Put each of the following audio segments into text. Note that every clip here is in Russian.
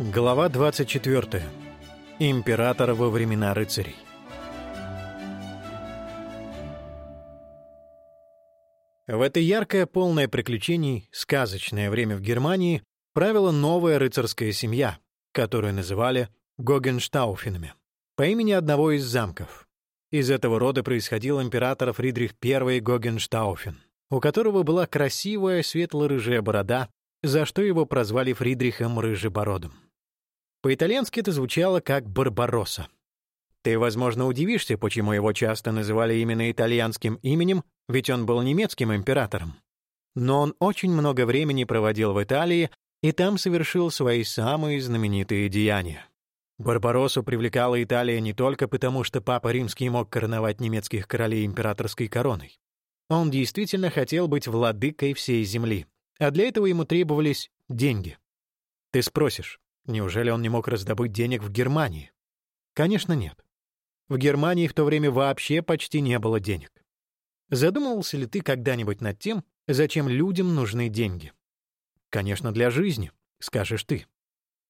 Глава 24. Император во времена рыцарей. В это яркое, полное приключений, сказочное время в Германии правила новая рыцарская семья, которую называли Гогенштауфенами, по имени одного из замков. Из этого рода происходил император Фридрих I Гогенштауфен, у которого была красивая светло-рыжая борода, за что его прозвали Фридрихом Рыжебородом. По-итальянски это звучало как «Барбаросса». Ты, возможно, удивишься, почему его часто называли именно итальянским именем, ведь он был немецким императором. Но он очень много времени проводил в Италии и там совершил свои самые знаменитые деяния. Барбароссу привлекала Италия не только потому, что Папа Римский мог короновать немецких королей императорской короной. Он действительно хотел быть владыкой всей земли, а для этого ему требовались деньги. Ты спросишь, Неужели он не мог раздобыть денег в Германии? Конечно, нет. В Германии в то время вообще почти не было денег. Задумывался ли ты когда-нибудь над тем, зачем людям нужны деньги? Конечно, для жизни, скажешь ты.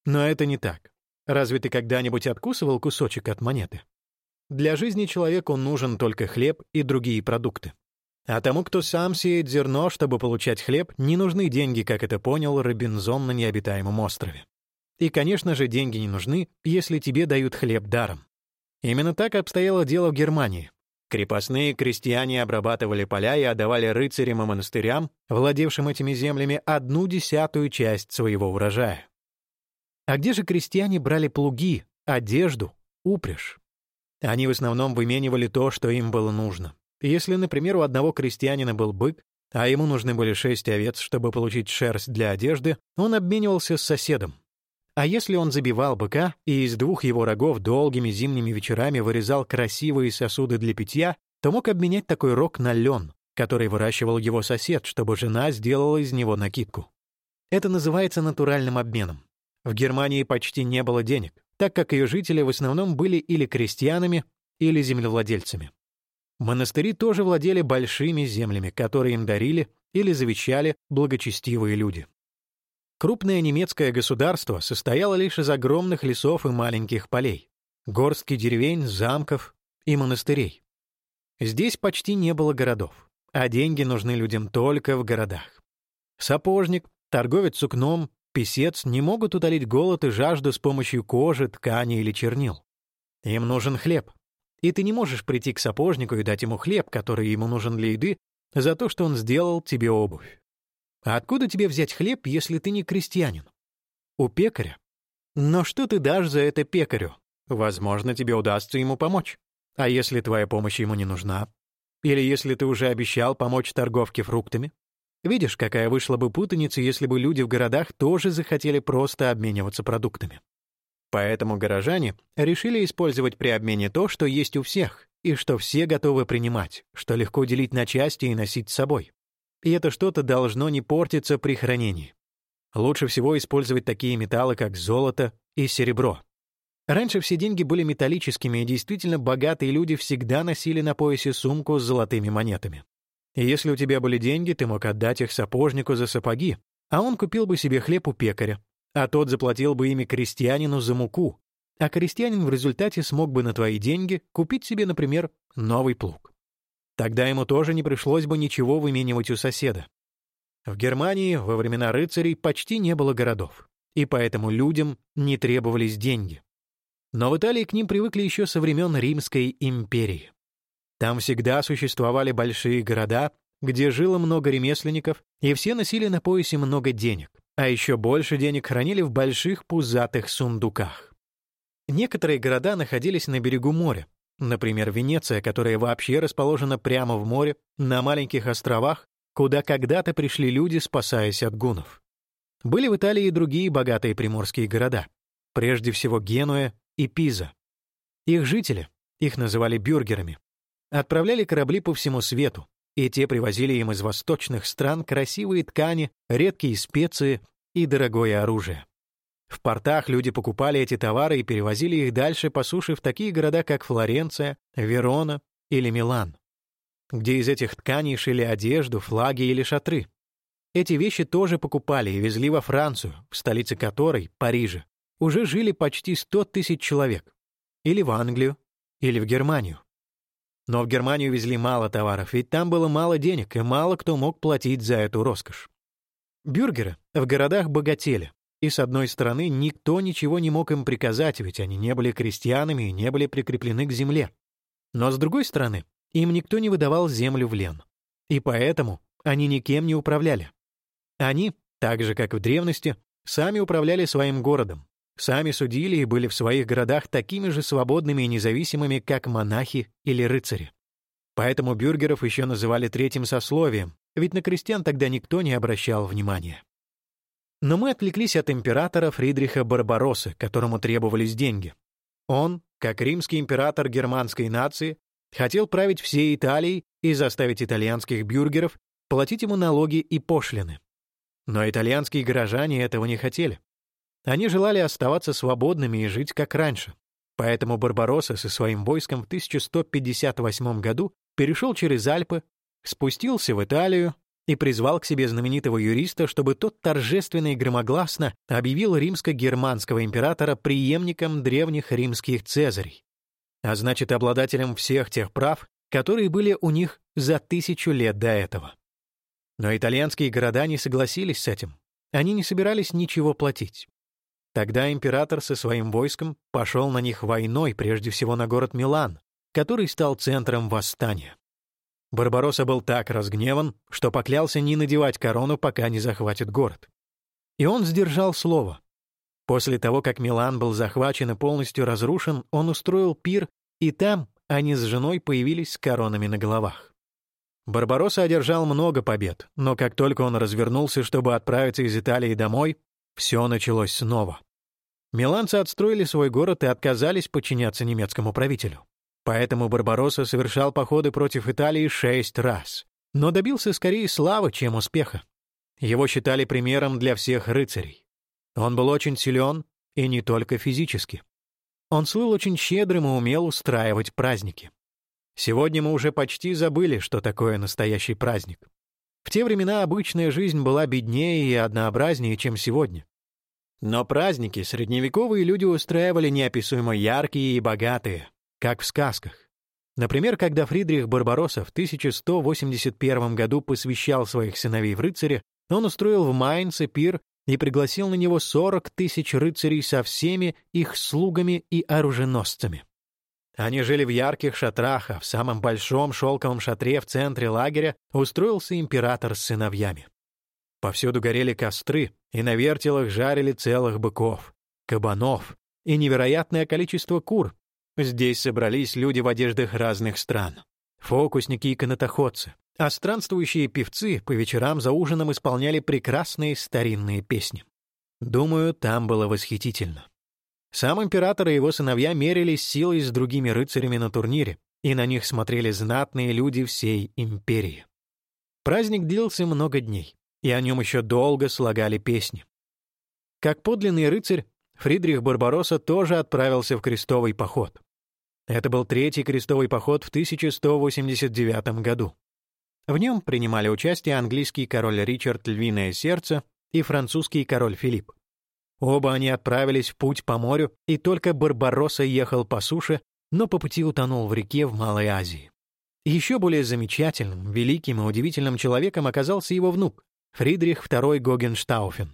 Но это не так. Разве ты когда-нибудь откусывал кусочек от монеты? Для жизни человеку нужен только хлеб и другие продукты. А тому, кто сам сеет зерно, чтобы получать хлеб, не нужны деньги, как это понял Робинзон на необитаемом острове. И, конечно же, деньги не нужны, если тебе дают хлеб даром. Именно так обстояло дело в Германии. Крепостные крестьяне обрабатывали поля и отдавали рыцарям и монастырям, владевшим этими землями, одну десятую часть своего урожая. А где же крестьяне брали плуги, одежду, упряжь? Они в основном выменивали то, что им было нужно. Если, например, у одного крестьянина был бык, а ему нужны были шесть овец, чтобы получить шерсть для одежды, он обменивался с соседом. А если он забивал быка и из двух его рогов долгими зимними вечерами вырезал красивые сосуды для питья, то мог обменять такой рог на лен, который выращивал его сосед, чтобы жена сделала из него накидку. Это называется натуральным обменом. В Германии почти не было денег, так как ее жители в основном были или крестьянами, или землевладельцами. Монастыри тоже владели большими землями, которые им дарили или завещали благочестивые люди. Крупное немецкое государство состояло лишь из огромных лесов и маленьких полей, горстки деревень, замков и монастырей. Здесь почти не было городов, а деньги нужны людям только в городах. Сапожник, торговец сукном, писец не могут утолить голод и жажду с помощью кожи, ткани или чернил. Им нужен хлеб. И ты не можешь прийти к сапожнику и дать ему хлеб, который ему нужен для еды, за то, что он сделал тебе обувь. А откуда тебе взять хлеб, если ты не крестьянин? У пекаря. Но что ты дашь за это пекарю? Возможно, тебе удастся ему помочь. А если твоя помощь ему не нужна? Или если ты уже обещал помочь торговке фруктами? Видишь, какая вышла бы путаница, если бы люди в городах тоже захотели просто обмениваться продуктами. Поэтому горожане решили использовать при обмене то, что есть у всех, и что все готовы принимать, что легко делить на части и носить с собой и это что-то должно не портиться при хранении. Лучше всего использовать такие металлы, как золото и серебро. Раньше все деньги были металлическими, и действительно богатые люди всегда носили на поясе сумку с золотыми монетами. И если у тебя были деньги, ты мог отдать их сапожнику за сапоги, а он купил бы себе хлеб у пекаря, а тот заплатил бы ими крестьянину за муку, а крестьянин в результате смог бы на твои деньги купить себе, например, новый плуг. Тогда ему тоже не пришлось бы ничего выменивать у соседа. В Германии во времена рыцарей почти не было городов, и поэтому людям не требовались деньги. Но в Италии к ним привыкли еще со времен Римской империи. Там всегда существовали большие города, где жило много ремесленников, и все носили на поясе много денег, а еще больше денег хранили в больших пузатых сундуках. Некоторые города находились на берегу моря, Например, Венеция, которая вообще расположена прямо в море, на маленьких островах, куда когда-то пришли люди, спасаясь от гунов. Были в Италии и другие богатые приморские города, прежде всего Генуя и Пиза. Их жители, их называли бюргерами, отправляли корабли по всему свету, и те привозили им из восточных стран красивые ткани, редкие специи и дорогое оружие. В портах люди покупали эти товары и перевозили их дальше по суше в такие города, как Флоренция, Верона или Милан, где из этих тканей шили одежду, флаги или шатры. Эти вещи тоже покупали и везли во Францию, в столице которой, Париже, уже жили почти 100 тысяч человек. Или в Англию, или в Германию. Но в Германию везли мало товаров, ведь там было мало денег, и мало кто мог платить за эту роскошь. Бюргеры в городах богатели, и, с одной стороны, никто ничего не мог им приказать, ведь они не были крестьянами и не были прикреплены к земле. Но, с другой стороны, им никто не выдавал землю в лен. И поэтому они никем не управляли. Они, так же, как в древности, сами управляли своим городом, сами судили и были в своих городах такими же свободными и независимыми, как монахи или рыцари. Поэтому бюргеров еще называли третьим сословием, ведь на крестьян тогда никто не обращал внимания. Но мы отвлеклись от императора Фридриха Барбароссы, которому требовались деньги. Он, как римский император германской нации, хотел править всей Италией и заставить итальянских бюргеров платить ему налоги и пошлины. Но итальянские горожане этого не хотели. Они желали оставаться свободными и жить как раньше. Поэтому Барбаросса со своим войском в 1158 году перешел через Альпы, спустился в Италию и призвал к себе знаменитого юриста, чтобы тот торжественно и громогласно объявил римско-германского императора преемником древних римских цезарей, а значит, обладателем всех тех прав, которые были у них за тысячу лет до этого. Но итальянские города не согласились с этим. Они не собирались ничего платить. Тогда император со своим войском пошел на них войной, прежде всего на город Милан, который стал центром восстания. Барбаросса был так разгневан, что поклялся не надевать корону, пока не захватит город. И он сдержал слово. После того, как Милан был захвачен и полностью разрушен, он устроил пир, и там они с женой появились с коронами на головах. Барбаросса одержал много побед, но как только он развернулся, чтобы отправиться из Италии домой, все началось снова. Миланцы отстроили свой город и отказались подчиняться немецкому правителю. Поэтому Барбаросса совершал походы против Италии шесть раз, но добился скорее славы, чем успеха. Его считали примером для всех рыцарей. Он был очень силен, и не только физически. Он слыл очень щедрым и умел устраивать праздники. Сегодня мы уже почти забыли, что такое настоящий праздник. В те времена обычная жизнь была беднее и однообразнее, чем сегодня. Но праздники средневековые люди устраивали неописуемо яркие и богатые, как в сказках. Например, когда Фридрих Барбаросса в 1181 году посвящал своих сыновей в рыцари, он устроил в Майнце пир и пригласил на него 40 тысяч рыцарей со всеми их слугами и оруженосцами. Они жили в ярких шатрах, а в самом большом шелковом шатре в центре лагеря устроился император с сыновьями. Повсюду горели костры, и на вертелах жарили целых быков, кабанов и невероятное количество кур. Здесь собрались люди в одеждах разных стран, фокусники и канатоходцы, а странствующие певцы по вечерам за ужином исполняли прекрасные старинные песни. Думаю, там было восхитительно. Сам император и его сыновья мерились силой с другими рыцарями на турнире, и на них смотрели знатные люди всей империи. Праздник длился много дней, и о нем еще долго слагали песни. Как подлинный рыцарь, Фридрих Барбаросса тоже отправился в крестовый поход. Это был третий крестовый поход в 1189 году. В нем принимали участие английский король Ричард Львиное Сердце и французский король Филипп. Оба они отправились в путь по морю, и только Барбаросса ехал по суше, но по пути утонул в реке в Малой Азии. Еще более замечательным, великим и удивительным человеком оказался его внук, Фридрих II Гогенштауфен.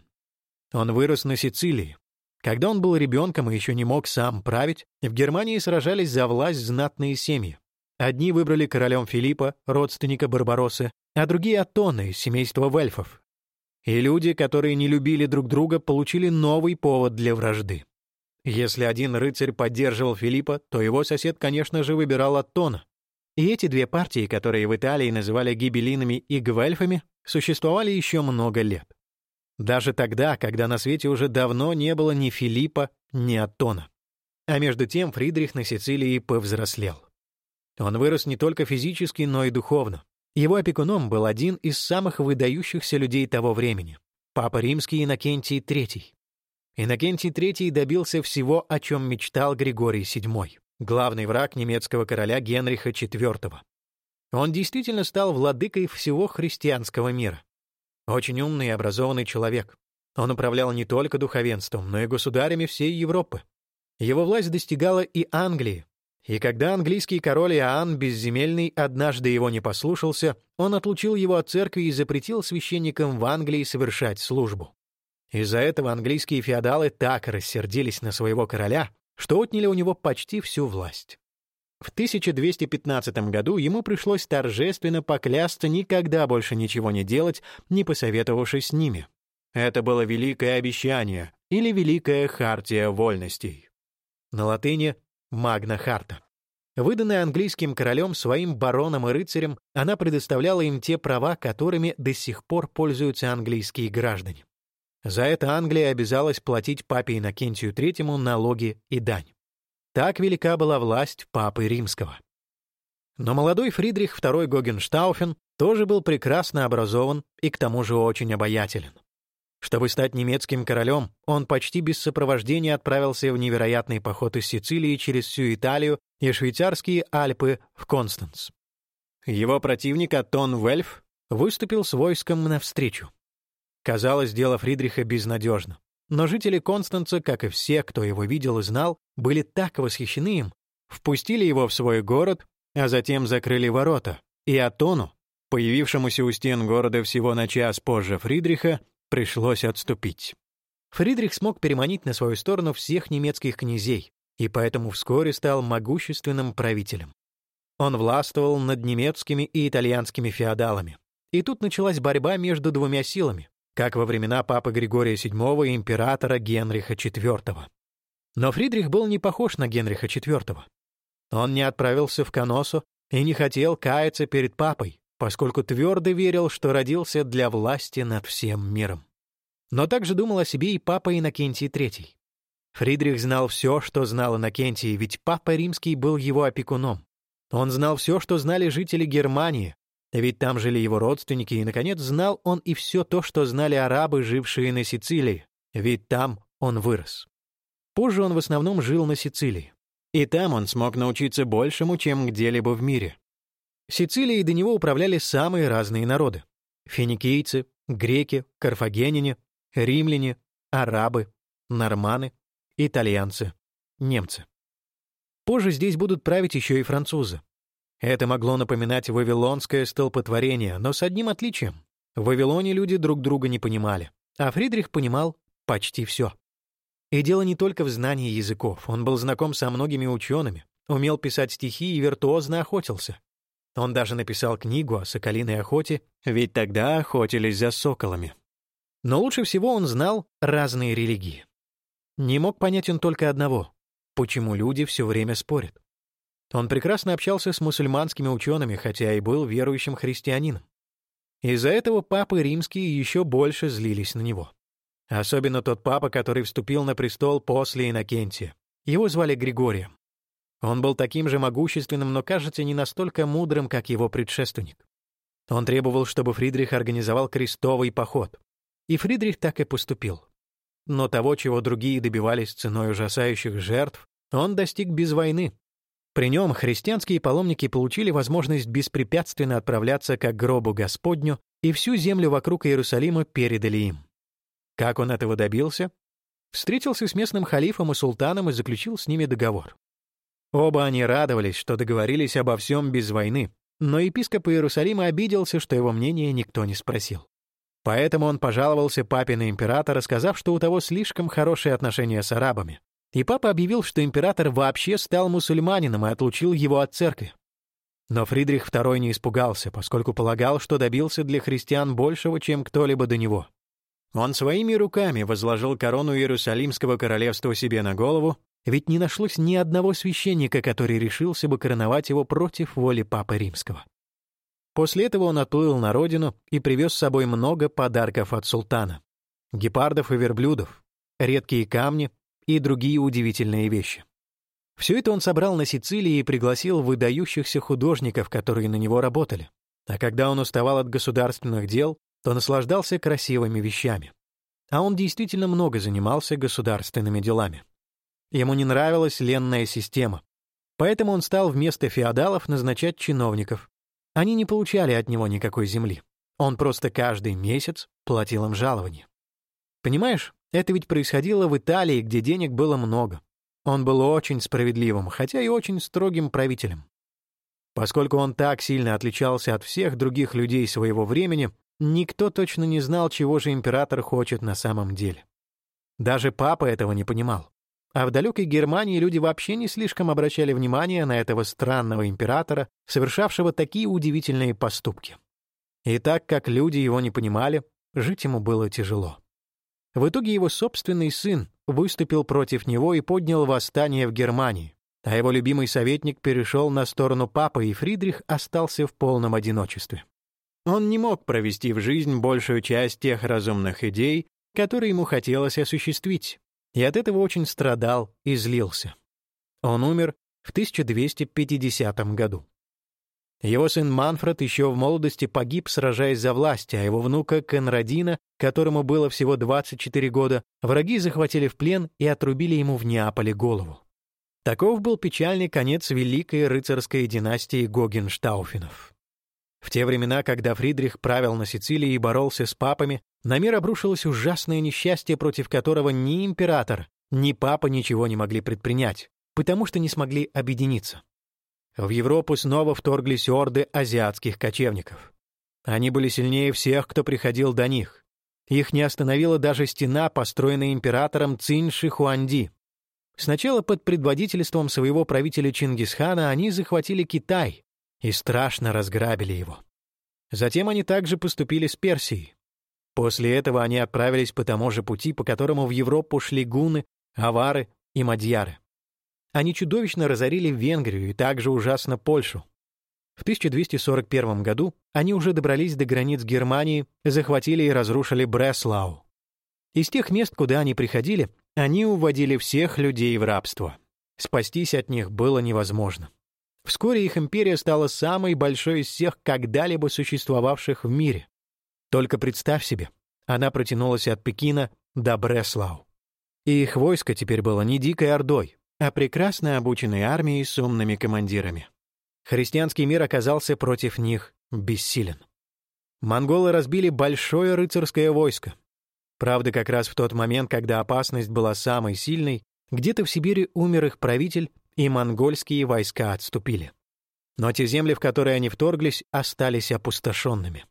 Он вырос на Сицилии. Когда он был ребенком и еще не мог сам править, в Германии сражались за власть знатные семьи. Одни выбрали королем Филиппа, родственника Барбароссы, а другие — Атона из семейства Вельфов, и люди, которые не любили друг друга, получили новый повод для вражды. Если один рыцарь поддерживал Филиппа, то его сосед, конечно же, выбирал Аттона. И эти две партии, которые в Италии называли гибелинами и гвельфами, существовали еще много лет. Даже тогда, когда на свете уже давно не было ни Филиппа, ни Аттона. А между тем Фридрих на Сицилии повзрослел. Он вырос не только физически, но и духовно. Его опекуном был один из самых выдающихся людей того времени — папа римский Иннокентий III. Иннокентий III добился всего, о чем мечтал Григорий VII, главный враг немецкого короля Генриха IV. Он действительно стал владыкой всего христианского мира. Очень умный и образованный человек. Он управлял не только духовенством, но и государями всей Европы. Его власть достигала и Англии. И когда английский король Иоанн Безземельный однажды его не послушался, он отлучил его от церкви и запретил священникам в Англии совершать службу. Из-за этого английские феодалы так рассердились на своего короля, что отняли у него почти всю власть. В 1215 году ему пришлось торжественно поклясться никогда больше ничего не делать, не посоветовавшись с ними. Это было великое обещание или великая хартия вольностей. На латыни «Магна Харта». Выданная английским королем своим баронам и рыцарям, она предоставляла им те права, которыми до сих пор пользуются английские граждане. За это Англия обязалась платить папе Иннокентию III налоги и дань. Так велика была власть папы римского. Но молодой Фридрих II Гогенштауфен тоже был прекрасно образован и к тому же очень обаятелен. Чтобы стать немецким королем, он почти без сопровождения отправился в невероятный поход из Сицилии через всю Италию и швейцарские Альпы в Констанц. Его противник Атон Вельф выступил с войском навстречу. Казалось, дело Фридриха безнадежно. Но жители Констанца, как и все, кто его видел и знал, были так восхищены им, впустили его в свой город, а затем закрыли ворота. И Атону, появившемуся у стен города всего на час позже Фридриха, пришлось отступить. Фридрих смог переманить на свою сторону всех немецких князей, и поэтому вскоре стал могущественным правителем. Он властвовал над немецкими и итальянскими феодалами. И тут началась борьба между двумя силами как во времена папы Григория VII и императора Генриха IV. Но Фридрих был не похож на Генриха IV. Он не отправился в Коносу и не хотел каяться перед папой, поскольку твердо верил, что родился для власти над всем миром. Но также думал о себе и папа Иннокентий III. Фридрих знал все, что знал Иннокентий, ведь папа римский был его опекуном. Он знал все, что знали жители Германии, ведь там жили его родственники, и, наконец, знал он и все то, что знали арабы, жившие на Сицилии, ведь там он вырос. Позже он в основном жил на Сицилии. И там он смог научиться большему, чем где-либо в мире. Сицилией до него управляли самые разные народы. Финикийцы, греки, карфагенине, римляне, арабы, норманы, итальянцы, немцы. Позже здесь будут править еще и французы. Это могло напоминать вавилонское столпотворение, но с одним отличием. В Вавилоне люди друг друга не понимали, а Фридрих понимал почти все. И дело не только в знании языков. Он был знаком со многими учеными, умел писать стихи и виртуозно охотился. Он даже написал книгу о соколиной охоте, ведь тогда охотились за соколами. Но лучше всего он знал разные религии. Не мог понять он только одного — почему люди все время спорят. Он прекрасно общался с мусульманскими учеными, хотя и был верующим христианином. Из-за этого папы римские еще больше злились на него. Особенно тот папа, который вступил на престол после Иннокентия. Его звали Григорием. Он был таким же могущественным, но, кажется, не настолько мудрым, как его предшественник. Он требовал, чтобы Фридрих организовал крестовый поход. И Фридрих так и поступил. Но того, чего другие добивались ценой ужасающих жертв, он достиг без войны, при нем христианские паломники получили возможность беспрепятственно отправляться к гробу Господню, и всю землю вокруг Иерусалима передали им. Как он этого добился? Встретился с местным халифом и султаном и заключил с ними договор. Оба они радовались, что договорились обо всем без войны, но епископ Иерусалима обиделся, что его мнение никто не спросил. Поэтому он пожаловался папе на императора, сказав, что у того слишком хорошие отношения с арабами, и папа объявил, что император вообще стал мусульманином и отлучил его от церкви. Но Фридрих II не испугался, поскольку полагал, что добился для христиан большего, чем кто-либо до него. Он своими руками возложил корону Иерусалимского королевства себе на голову, ведь не нашлось ни одного священника, который решился бы короновать его против воли Папы Римского. После этого он отплыл на родину и привез с собой много подарков от султана. Гепардов и верблюдов, редкие камни, и другие удивительные вещи. Все это он собрал на Сицилии и пригласил выдающихся художников, которые на него работали. А когда он уставал от государственных дел, то наслаждался красивыми вещами. А он действительно много занимался государственными делами. Ему не нравилась ленная система. Поэтому он стал вместо феодалов назначать чиновников. Они не получали от него никакой земли. Он просто каждый месяц платил им жалование. Понимаешь, это ведь происходило в Италии, где денег было много. Он был очень справедливым, хотя и очень строгим правителем. Поскольку он так сильно отличался от всех других людей своего времени, никто точно не знал, чего же император хочет на самом деле. Даже папа этого не понимал. А в далекой Германии люди вообще не слишком обращали внимание на этого странного императора, совершавшего такие удивительные поступки. И так как люди его не понимали, жить ему было тяжело. В итоге его собственный сын выступил против него и поднял восстание в Германии, а его любимый советник перешел на сторону папы, и Фридрих остался в полном одиночестве. Он не мог провести в жизнь большую часть тех разумных идей, которые ему хотелось осуществить, и от этого очень страдал и злился. Он умер в 1250 году. Его сын Манфред еще в молодости погиб, сражаясь за власть, а его внука Конрадина, которому было всего 24 года, враги захватили в плен и отрубили ему в Неаполе голову. Таков был печальный конец великой рыцарской династии Гогенштауфенов. В те времена, когда Фридрих правил на Сицилии и боролся с папами, на мир обрушилось ужасное несчастье, против которого ни император, ни папа ничего не могли предпринять, потому что не смогли объединиться. В Европу снова вторглись орды азиатских кочевников. Они были сильнее всех, кто приходил до них. Их не остановила даже стена, построенная императором Цинь Шихуанди. Сначала под предводительством своего правителя Чингисхана они захватили Китай и страшно разграбили его. Затем они также поступили с Персией. После этого они отправились по тому же пути, по которому в Европу шли гуны, авары и мадьяры. Они чудовищно разорили Венгрию и также ужасно Польшу. В 1241 году они уже добрались до границ Германии, захватили и разрушили Бреслау. Из тех мест, куда они приходили, они уводили всех людей в рабство. Спастись от них было невозможно. Вскоре их империя стала самой большой из всех когда-либо существовавших в мире. Только представь себе, она протянулась от Пекина до Бреслау. И их войско теперь было не дикой ордой, а прекрасно обученной армией с умными командирами. Христианский мир оказался против них бессилен. Монголы разбили большое рыцарское войско. Правда, как раз в тот момент, когда опасность была самой сильной, где-то в Сибири умер их правитель, и монгольские войска отступили. Но те земли, в которые они вторглись, остались опустошенными.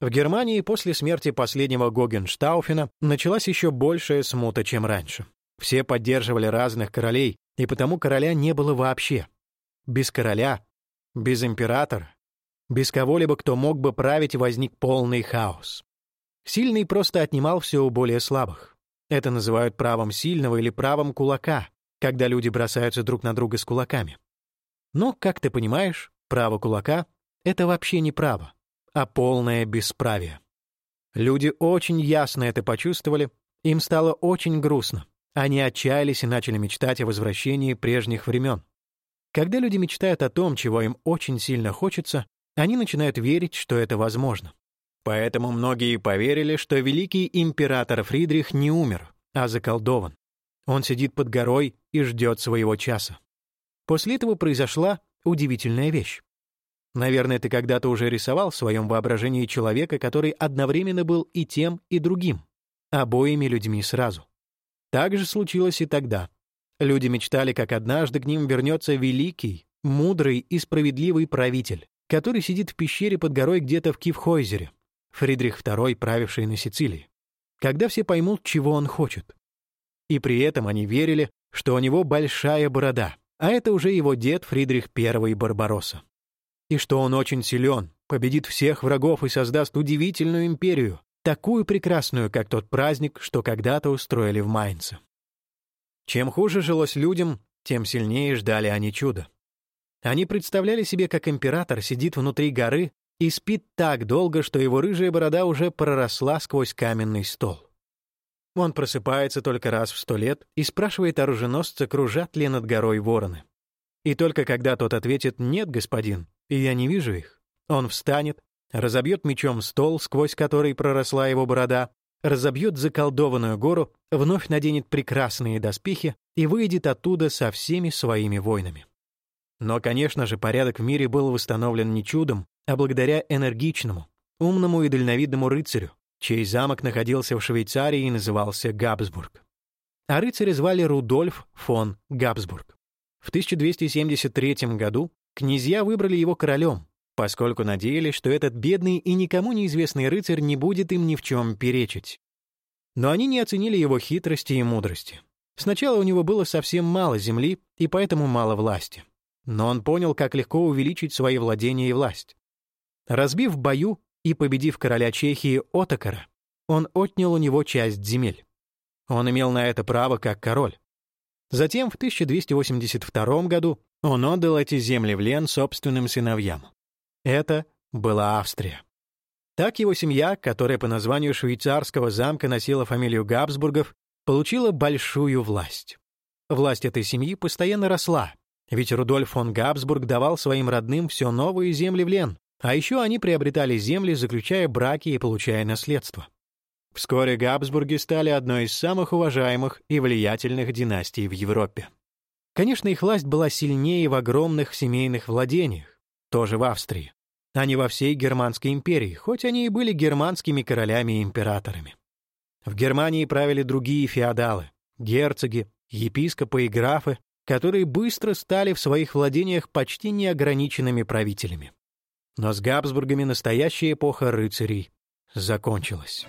В Германии после смерти последнего Гогенштауфена началась еще большая смута, чем раньше. Все поддерживали разных королей, и потому короля не было вообще. Без короля, без императора, без кого-либо, кто мог бы править, возник полный хаос. Сильный просто отнимал все у более слабых. Это называют правом сильного или правом кулака, когда люди бросаются друг на друга с кулаками. Но, как ты понимаешь, право кулака — это вообще не право, а полное бесправие. Люди очень ясно это почувствовали, им стало очень грустно. Они отчаялись и начали мечтать о возвращении прежних времен. Когда люди мечтают о том, чего им очень сильно хочется, они начинают верить, что это возможно. Поэтому многие поверили, что великий император Фридрих не умер, а заколдован. Он сидит под горой и ждет своего часа. После этого произошла удивительная вещь. Наверное, ты когда-то уже рисовал в своем воображении человека, который одновременно был и тем, и другим, обоими людьми сразу. Так же случилось и тогда. Люди мечтали, как однажды к ним вернется великий, мудрый и справедливый правитель, который сидит в пещере под горой где-то в Кивхойзере, Фридрих II, правивший на Сицилии. Когда все поймут, чего он хочет. И при этом они верили, что у него большая борода, а это уже его дед Фридрих I Барбаросса. И что он очень силен, победит всех врагов и создаст удивительную империю, такую прекрасную, как тот праздник, что когда-то устроили в Майнце. Чем хуже жилось людям, тем сильнее ждали они чуда. Они представляли себе, как император сидит внутри горы и спит так долго, что его рыжая борода уже проросла сквозь каменный стол. Он просыпается только раз в сто лет и спрашивает оруженосца, кружат ли над горой вороны. И только когда тот ответит «нет, господин, и я не вижу их», он встанет, разобьет мечом стол, сквозь который проросла его борода, разобьет заколдованную гору, вновь наденет прекрасные доспехи и выйдет оттуда со всеми своими воинами. Но, конечно же, порядок в мире был восстановлен не чудом, а благодаря энергичному, умному и дальновидному рыцарю, чей замок находился в Швейцарии и назывался Габсбург. А рыцаря звали Рудольф фон Габсбург. В 1273 году князья выбрали его королем, поскольку надеялись, что этот бедный и никому неизвестный рыцарь не будет им ни в чем перечить. Но они не оценили его хитрости и мудрости. Сначала у него было совсем мало земли и поэтому мало власти. Но он понял, как легко увеличить свои владения и власть. Разбив в бою и победив короля Чехии Отокара, он отнял у него часть земель. Он имел на это право как король. Затем в 1282 году он отдал эти земли в Лен собственным сыновьям. Это была Австрия. Так его семья, которая по названию швейцарского замка носила фамилию Габсбургов, получила большую власть. Власть этой семьи постоянно росла, ведь Рудольф фон Габсбург давал своим родным все новые земли в Лен, а еще они приобретали земли, заключая браки и получая наследство. Вскоре Габсбурги стали одной из самых уважаемых и влиятельных династий в Европе. Конечно, их власть была сильнее в огромных семейных владениях, тоже в Австрии, а не во всей Германской империи, хоть они и были германскими королями и императорами. В Германии правили другие феодалы, герцоги, епископы и графы, которые быстро стали в своих владениях почти неограниченными правителями. Но с Габсбургами настоящая эпоха рыцарей закончилась.